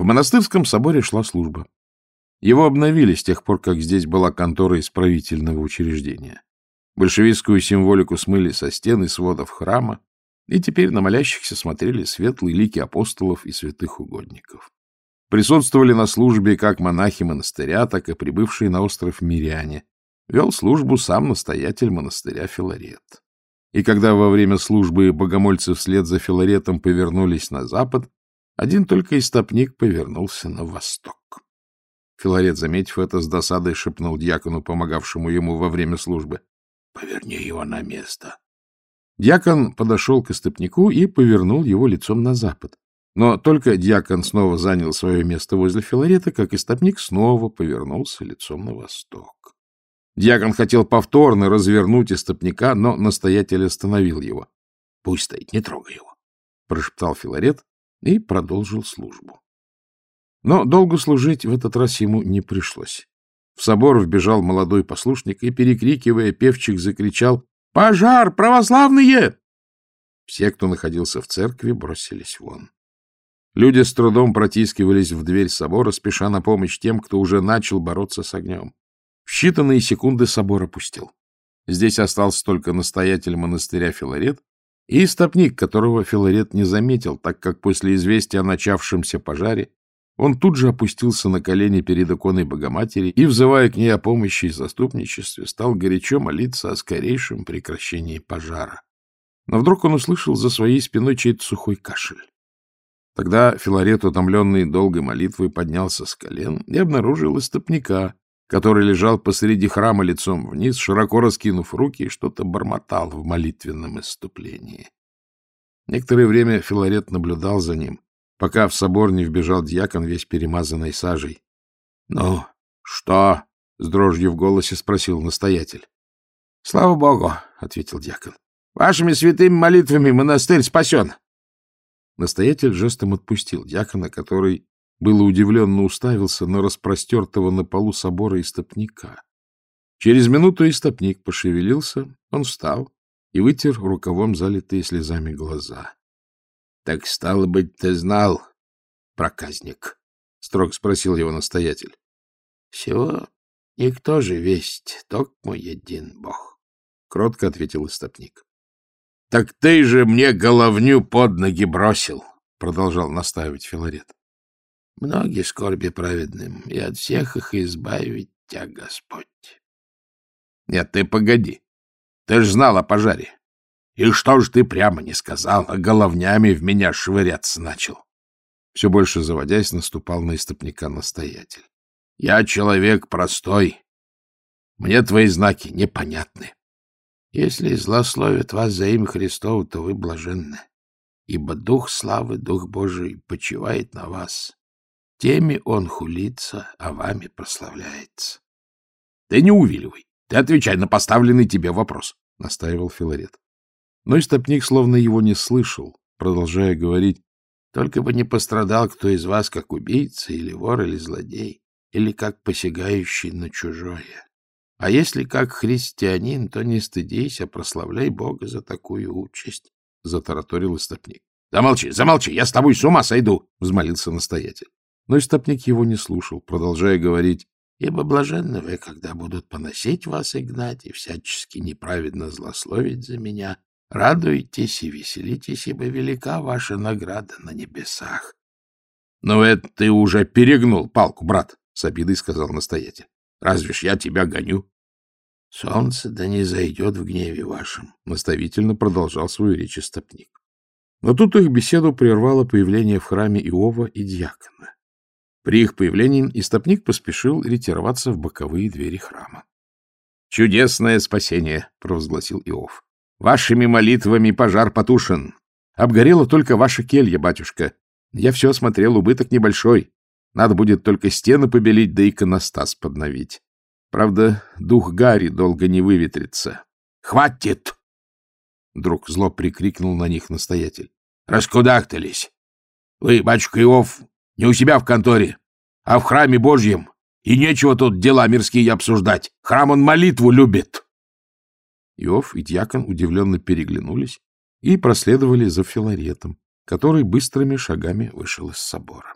В монастырском соборе шла служба. Его обновили с тех пор, как здесь была контора исправительного учреждения. Большевистскую символику смыли со стен и сводов храма, и теперь на молящихся смотрели светлые лики апостолов и святых угодников. Присутствовали на службе как монахи монастыря, так и прибывшие на остров миряне. Вел службу сам настоятель монастыря Филарет. И когда во время службы богомольцы вслед за Филаретом повернулись на запад, один только истопник повернулся на восток. Филарет, заметив это, с досадой шепнул дьякону, помогавшему ему во время службы. — Поверни его на место. Дьякон подошел к истопнику и повернул его лицом на запад. Но только дьякон снова занял свое место возле Филарета, как истопник снова повернулся лицом на восток. Дьякон хотел повторно развернуть истопника, но настоятель остановил его. — Пусть стоит, не трогай его, — прошептал Филарет и продолжил службу. Но долго служить в этот раз ему не пришлось. В собор вбежал молодой послушник и, перекрикивая, певчик закричал «Пожар! Православные!» Все, кто находился в церкви, бросились вон. Люди с трудом протискивались в дверь собора, спеша на помощь тем, кто уже начал бороться с огнем. В считанные секунды собор опустил. Здесь остался только настоятель монастыря Филарет и истопник, которого Филарет не заметил, так как после известия о начавшемся пожаре он тут же опустился на колени перед иконой Богоматери и, взывая к ней о помощи и заступничестве, стал горячо молиться о скорейшем прекращении пожара. Но вдруг он услышал за своей спиной чей-то сухой кашель. Тогда Филарет, утомленный долгой молитвой, поднялся с колен и обнаружил истопника, который лежал посреди храма лицом вниз, широко раскинув руки, и что-то бормотал в молитвенном иступлении. Некоторое время Филарет наблюдал за ним, пока в собор не вбежал дьякон, весь перемазанный сажей. — Ну, что? — с дрожью в голосе спросил настоятель. — Слава богу, — ответил дьякон. — Вашими святыми молитвами монастырь спасен. Настоятель жестом отпустил дьякона, который было удивленно уставился на распростертого на полу собора истопника. Через минуту истопник пошевелился, он встал и вытер рукавом залитые слезами глаза. — Так, стало быть, ты знал, проказник? — строго спросил его настоятель. — Всего никто же весть, только мой един бог, — кротко ответил истопник. — Так ты же мне головню под ноги бросил, — продолжал настаивать Филарет. — Многие скорби праведным, и от всех их избавить тебя Господь. — Нет, ты погоди. Ты ж знал о пожаре. И что ж ты прямо не сказал, а головнями в меня швыряться начал? Все больше заводясь, наступал на истопника настоятель. — Я человек простой. Мне твои знаки непонятны. Если злословят вас за имя Христово, то вы блаженны, ибо Дух славы, Дух Божий почивает на вас. Теми он хулится, а вами прославляется. — Ты не увиливай, ты отвечай на поставленный тебе вопрос, — настаивал Филарет. Но истопник словно его не слышал, продолжая говорить, «Только бы не пострадал кто из вас, как убийца, или вор, или злодей, или как посягающий на чужое. А если как христианин, то не стыдись, а прославляй Бога за такую участь, — затараторил истопник. — Замолчи, замолчи, я с тобой с ума сойду, — взмолился настоятель. Но истопник его не слушал, продолжая говорить, — Ибо блаженны вы, когда будут поносить вас и гнать, и всячески неправедно злословить за меня. Радуйтесь и веселитесь, ибо велика ваша награда на небесах. — Но это ты уже перегнул палку, брат, — с обидой сказал настоятель. Разве ж я тебя гоню? — Солнце да не зайдет в гневе вашем, — наставительно продолжал свою речь истопник. Но тут их беседу прервало появление в храме Иова и Дьякона. При их появлении истопник поспешил ретироваться в боковые двери храма. — Чудесное спасение! — провозгласил Иов. — Вашими молитвами пожар потушен. Обгорела только ваша келья, батюшка. Я все осмотрел, убыток небольшой. Надо будет только стены побелить, да иконостас подновить. Правда, дух Гарри долго не выветрится. — Хватит! — вдруг зло прикрикнул на них настоятель. — Раскудахтались! Вы, батюшка Иов, не у себя в конторе, а в храме Божьем, и нечего тут дела мирские обсуждать. Храм он молитву любит. Иов и дьякон удивленно переглянулись и проследовали за Филаретом, который быстрыми шагами вышел из собора.